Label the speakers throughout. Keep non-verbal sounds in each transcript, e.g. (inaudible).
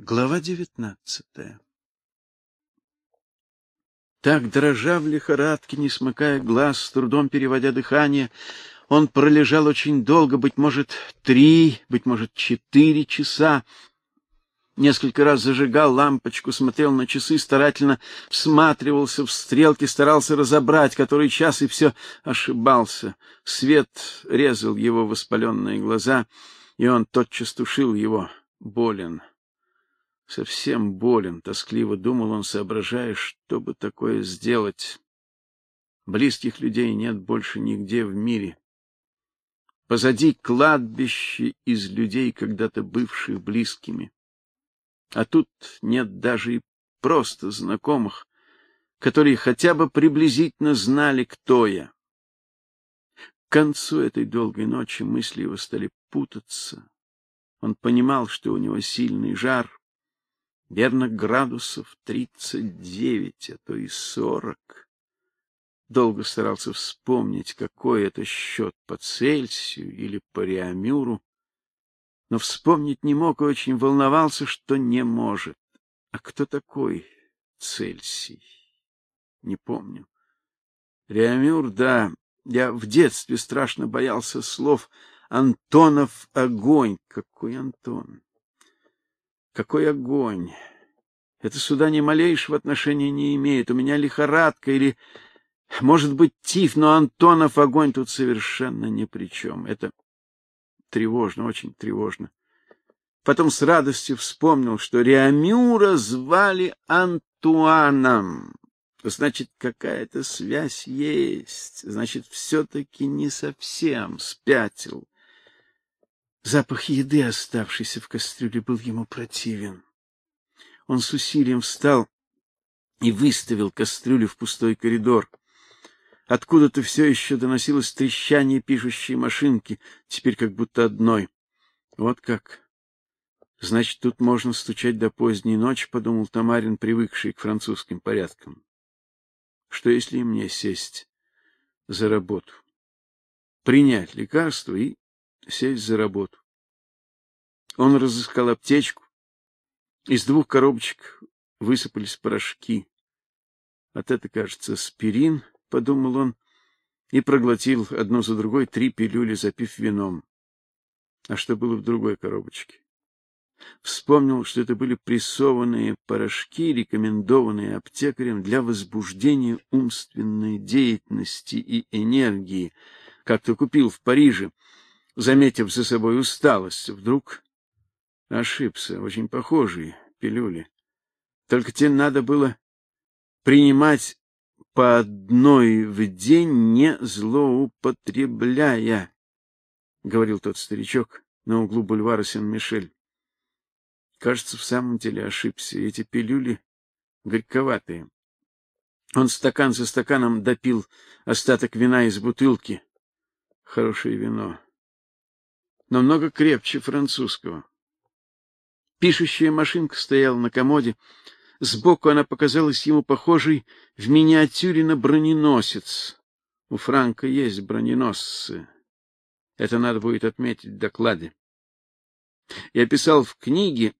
Speaker 1: Глава девятнадцатая. Так, дрожа в лихорадке, не смыкая глаз, с трудом переводя дыхание, он пролежал очень долго, быть может, три, быть может, четыре часа. Несколько раз зажигал лампочку, смотрел на часы, старательно всматривался в стрелки, старался разобрать, который час, и все ошибался. Свет резал его воспаленные глаза, и он тотчас тушил его. Болен совсем болен, тоскливо думал он, соображая, что бы такое сделать. Близких людей нет больше нигде в мире. Позади кладбище из людей, когда-то бывших близкими. А тут нет даже и просто знакомых, которые хотя бы приблизительно знали, кто я. К концу этой долгой ночи мысли его стали путаться. Он понимал, что у него сильный жар, верно градусов тридцать девять, а то и сорок. Долго старался вспомнить, какой это счет по Цельсию или по Реамюру, но вспомнить не мог и очень волновался, что не может. А кто такой Цельсий? Не помню. Реамюр, да, я в детстве страшно боялся слов Антонов огонь. Какой Антон? Какой огонь! Это сюда ни малейшего отношения не имеет. У меня лихорадка или, может быть, тиф, но Антонов огонь тут совершенно ни при чем. Это тревожно, очень тревожно. Потом с радостью вспомнил, что Реамюра звали Антуаном. Значит, какая-то связь есть. Значит, все-таки не совсем спятил. Запах еды, оставшийся в кастрюле, был ему противен. Он с усилием встал и выставил кастрюлю в пустой коридор. Откуда-то все еще доносилось трещание пишущей машинки, теперь как будто одной. Вот как. Значит, тут можно стучать до поздней ночи, подумал Тамарин, привыкший к французским порядкам. Что если и мне сесть за работу? Принять лекарство и сесть за работу. Он разыскал аптечку. Из двух коробочек высыпались порошки. От это, кажется, аспирин, подумал он и проглотил одну за другой три пилюли, запив вином. А что было в другой коробочке? Вспомнил, что это были прессованные порошки, рекомендованные аптекарем для возбуждения умственной деятельности и энергии, как-то купил в Париже заметив за собой усталость, вдруг ошибся. Очень похожие пилюли. Только те надо было принимать по одной в день, не злоупотребляя, говорил тот старичок на углу бульвара Сен-Мишель. Кажется, в самом деле ошибся. Эти пилюли горьковатые. Он стакан за стаканом допил остаток вина из бутылки. Хорошее вино намного крепче французского. Пишущая машинка стояла на комоде. Сбоку она показалась ему похожей в миниатюре на броненосец. У Франка есть броненосцы. Это надо будет отметить в докладе. Я писал в книге,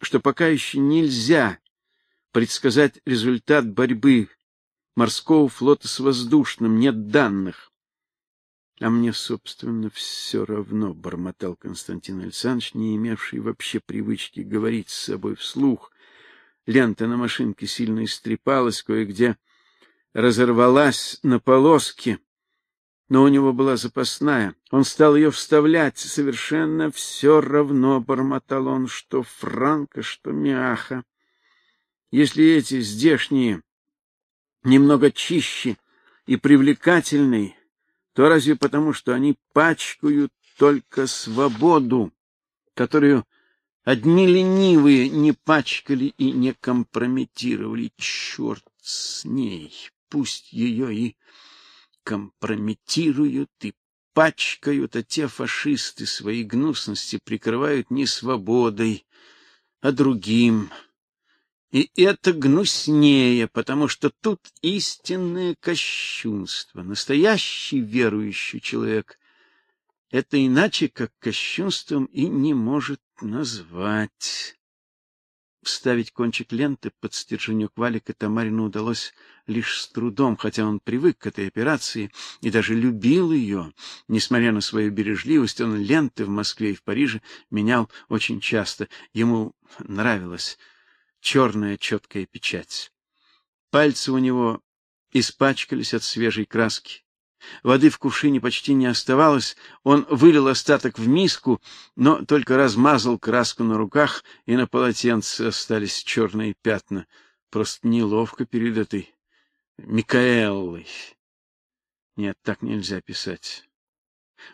Speaker 1: что пока еще нельзя предсказать результат борьбы морского флота с воздушным, нет данных. А мне, собственно, все равно, бормотал Константин Александрович, не имевший вообще привычки говорить с собой вслух. Лента на машинке сильно истрепалась, кое-где разорвалась на полоски, но у него была запасная. Он стал ее вставлять, совершенно все равно, бормотал он, что франко, что мяха. Если эти здешние немного чище и привлекательней, то разве потому, что они пачкают только свободу, которую одни ленивые не пачкали и не компрометировали. Черт с ней, пусть ее и компрометируют и пачкают, а те фашисты свои гнусности прикрывают не свободой, а другим и это гнуснее, потому что тут истинное кощунство. Настоящий верующий человек это иначе как кощунством и не может назвать. Вставить кончик ленты под стерженек валика Тамарину удалось лишь с трудом, хотя он привык к этой операции и даже любил ее. Несмотря на свою бережливость, он ленты в Москве и в Париже менял очень часто. Ему нравилась черная четкая печать. Пальцы у него испачкались от свежей краски. Воды в кувшине почти не оставалось, он вылил остаток в миску, но только размазал краску на руках, и на полотенце остались черные пятна. Просто неловко перед этой Микаэллой. Нет, так нельзя писать.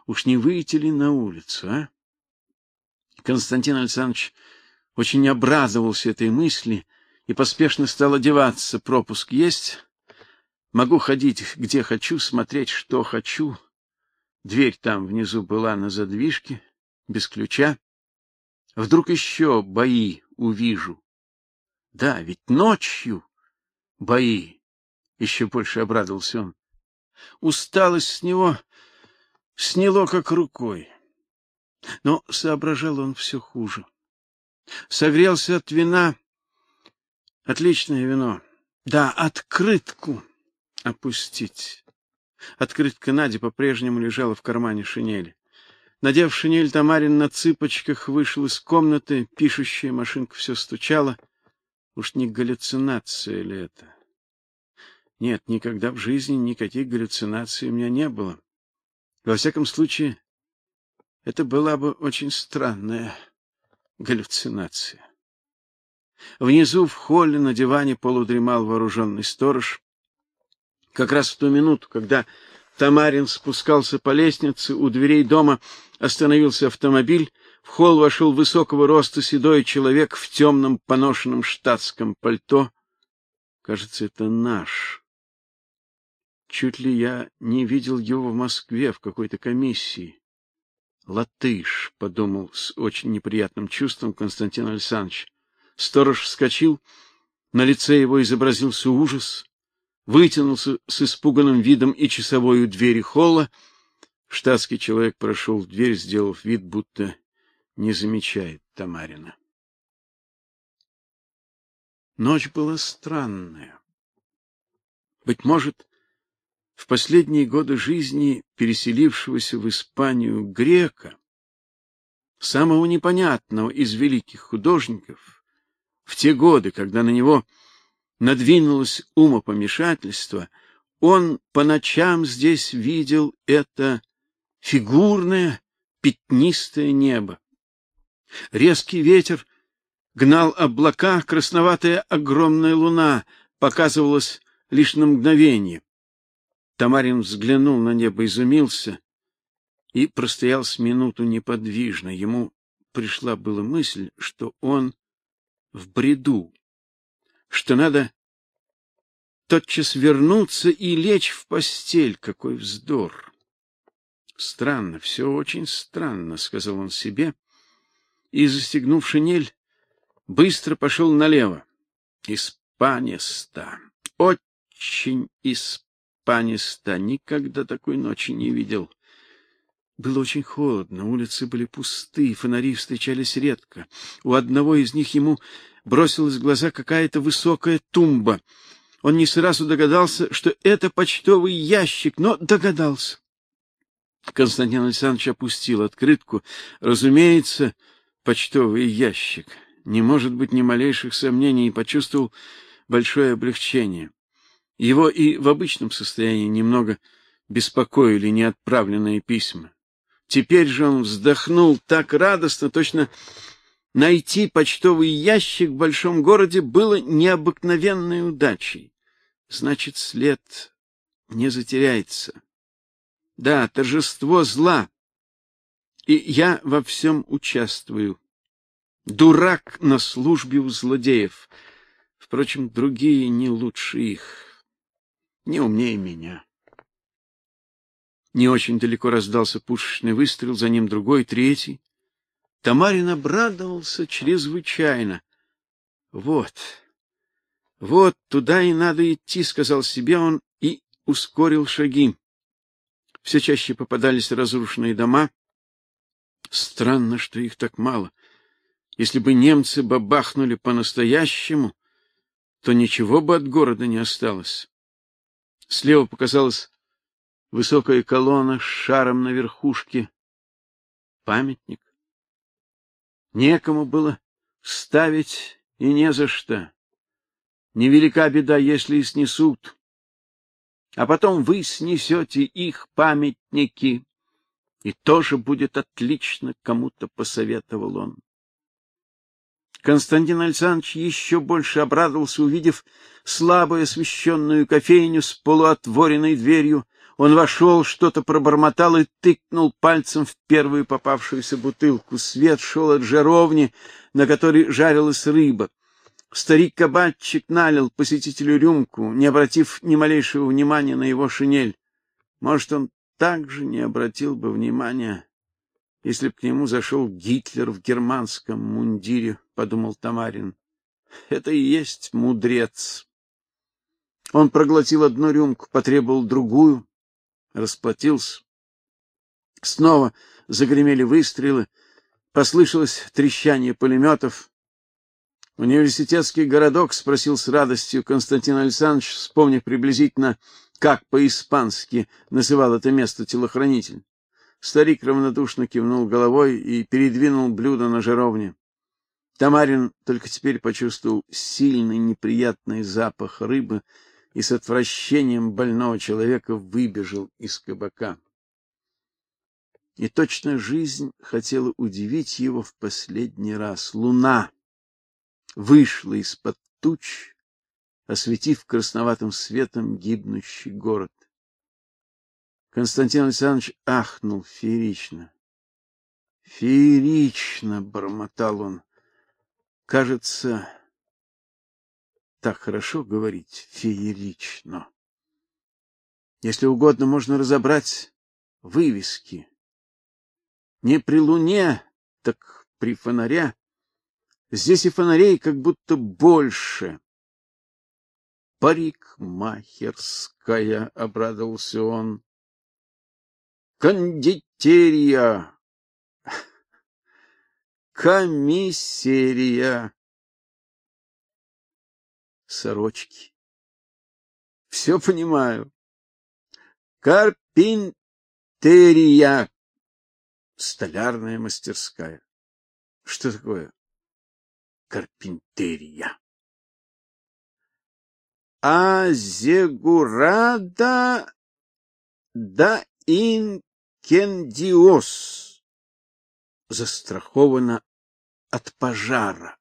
Speaker 1: Уж не выйти ли на улицу, а? Константин Александрович очень обрадовался этой мысли и поспешно стал одеваться. Пропуск есть? Могу ходить где хочу, смотреть что хочу. Дверь там внизу была на задвижке, без ключа. Вдруг еще бои увижу. Да, ведь ночью бои. Еще больше обрадовался он. Усталость с него сняло как рукой. Но соображал он все хуже. Согрелся от вина. Отличное вино. Да, открытку опустить. Открытка Нади по-прежнему лежала в кармане шинели. Надев шинель, Тамарин на цыпочках вышел из комнаты, пишущая машинка все стучала. Уж не галлюцинация ли это? Нет, никогда в жизни никаких галлюцинаций у меня не было. Во всяком случае, это была бы очень странная галлюцинация. Внизу в холле на диване полудремал вооруженный сторож. Как раз в ту минуту, когда Тамарин спускался по лестнице, у дверей дома остановился автомобиль. В холл вошел высокого роста седой человек в темном поношенном штатском пальто. Кажется, это наш. Чуть ли я не видел его в Москве в какой-то комиссии. Латыш, подумал с очень неприятным чувством Константин Александрович. Сторож вскочил, на лице его изобразился ужас вытянулся с испуганным видом и часовой у двери холла. Штатский человек прошел в дверь, сделав вид, будто не замечает Тамарина. Ночь была странная. Быть может, в последние годы жизни переселившегося в Испанию грека, самого непонятного из великих художников, в те годы, когда на него надвинулось умопомешательство, он по ночам здесь видел это фигурное пятнистое небо. Резкий ветер гнал облака, красноватая огромная луна показывалась лишь на мгновение. Тамарин взглянул на небо, изумился и простоял с минуту неподвижно. Ему пришла была мысль, что он в бреду что надо тотчас вернуться и лечь в постель. Какой вздор! Странно, все очень странно, сказал он себе, и застегнув шинель, быстро пошел налево. Испаниста. Очень испаниста. Никогда такой ночи не видел. Было очень холодно, улицы были пусты, фонари встречались редко. У одного из них ему бросилась в глаза какая-то высокая тумба. Он не сразу догадался, что это почтовый ящик, но догадался. Константин Александрович опустил открытку. Разумеется, почтовый ящик. Не может быть ни малейших сомнений, и почувствовал большое облегчение. Его и в обычном состоянии немного беспокоили неотправленные письма. Теперь же он вздохнул так радостно, точно Найти почтовый ящик в большом городе было необыкновенной удачей. Значит, след не затеряется. Да, торжество зла. И я во всем участвую. Дурак на службе у злодеев. Впрочем, другие не лучше их, не умнее меня. Не очень далеко раздался пушечный выстрел, за ним другой, третий. Тамарин обрадовался чрезвычайно. Вот. Вот туда и надо идти, сказал себе он и ускорил шаги. Все чаще попадались разрушенные дома. Странно, что их так мало. Если бы немцы бабахнули по-настоящему, то ничего бы от города не осталось. Слева показалась высокая колонна с шаром на верхушке. Памятник. Некому было ставить и не за что. Невелика беда, если и снесут. А потом вы снесете их памятники, и тоже будет отлично, кому-то посоветовал он. Константин Александрович еще больше обрадовался, увидев слабо освещенную кофейню с полуотворенной дверью. Он вошел, что-то пробормотал и тыкнул пальцем в первую попавшуюся бутылку. Свет шел от жаровни, на которой жарилась рыба. Старик-кабачик налил посетителю рюмку, не обратив ни малейшего внимания на его шинель. Может, он также не обратил бы внимания если б к нему зашел Гитлер в германском мундире, подумал Тамарин. Это и есть мудрец. Он проглотил одну рюмку, потребовал другую, расплатился. Снова загремели выстрелы, послышалось трещание пулеметов. Университетский городок спросил с радостью Константин Александрович, вспомнив приблизительно, как по-испански называл это место телохранитель. Старик равнодушно кивнул головой и передвинул блюдо на жаровне. Тамарин только теперь почувствовал сильный неприятный запах рыбы и с отвращением больного человека выбежал из кабака. И точно жизнь хотела удивить его в последний раз. Луна вышла из-под туч, осветив красноватым светом гибнущий город. Константин Александрович ахнул феерично. Феерично, бормотал он. Кажется, так хорошо говорить феерично. Если угодно, можно разобрать вывески. Не при луне, так при фонаря. Здесь и фонарей как будто больше. Парикмахерская, обрадовался он кондитерия, комиссерия, сорочки. Все понимаю. Карпинтерия, столярная мастерская. Что такое карпинтерия? Азегурада да ин Кендиос застрахована от пожара.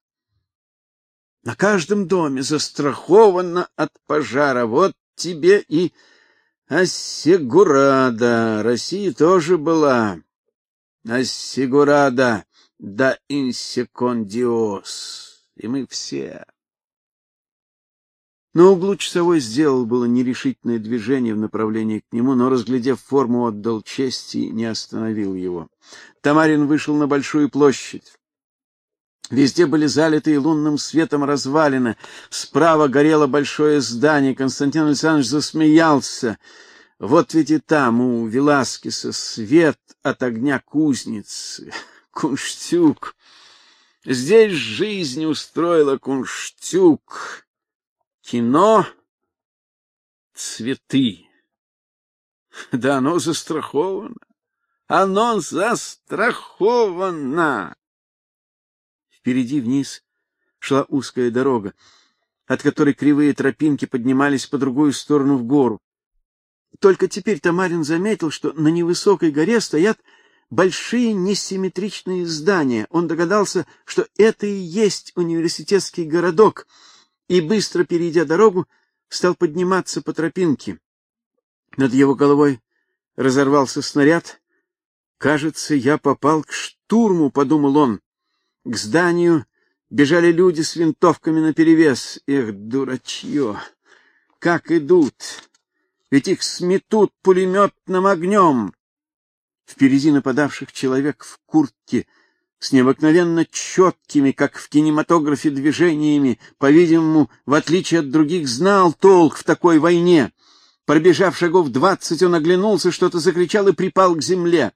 Speaker 1: На каждом доме застрахована от пожара. Вот тебе и Ассигурада. Россия тоже была. Ассигурада да инсекондиос. И мы все на углу часовой сделал было нерешительное движение в направлении к нему, но разглядев форму, отдал честь и не остановил его. Тамарин вышел на большую площадь. Везде были залитые лунным светом развалины. Справа горело большое здание. Константин Александрович засмеялся. Вот ведь и там у Веласкеса свет от огня кузницы. (laughs) Кунштюк. Здесь жизнь устроила Кунштюк кино цветы. (laughs) Да оно застраховано. Оно застраховано. Впереди вниз шла узкая дорога, от которой кривые тропинки поднимались по другую сторону в гору. Только теперь Тамарин заметил, что на невысокой горе стоят большие несимметричные здания. Он догадался, что это и есть университетский городок — и, быстро перейдя дорогу, стал подниматься по тропинке. Над его головой разорвался снаряд. Кажется, я попал к штурму, подумал он. К зданию бежали люди с винтовками наперевес. Эх, дурачье! Как идут! Ведь их сметут пулеметным огнем. Впереди нападавших человек в куртке с необыкновенно четкими, как в кинематографе, движениями, по-видимому, в отличие от других, знал толк в такой войне. Пробежав шагов двадцать, он оглянулся, что-то закричал и припал к земле.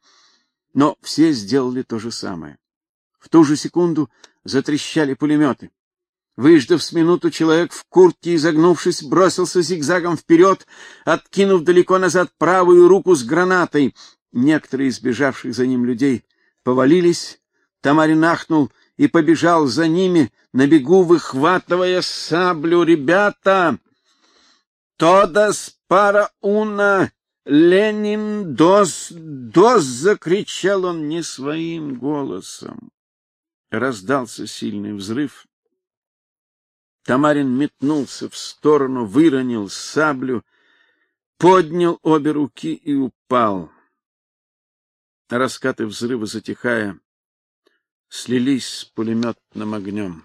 Speaker 1: Но все сделали то же самое. В ту же секунду затрещали пулеметы. Выждав с минуту, человек в куртке, изогнувшись, бросился зигзагом вперед, откинув далеко назад правую руку с гранатой. Некоторые из бежавших за ним людей повалились. Тамарин ахнул и побежал за ними, на бегу выхватывая саблю. «Ребята! Тодас пара уна! Ленин дос! Дос!» — закричал он не своим голосом. Раздался сильный взрыв. Тамарин метнулся в сторону, выронил саблю, поднял обе руки и упал. Раскаты взрыва затихая слились с пулеметным огнем.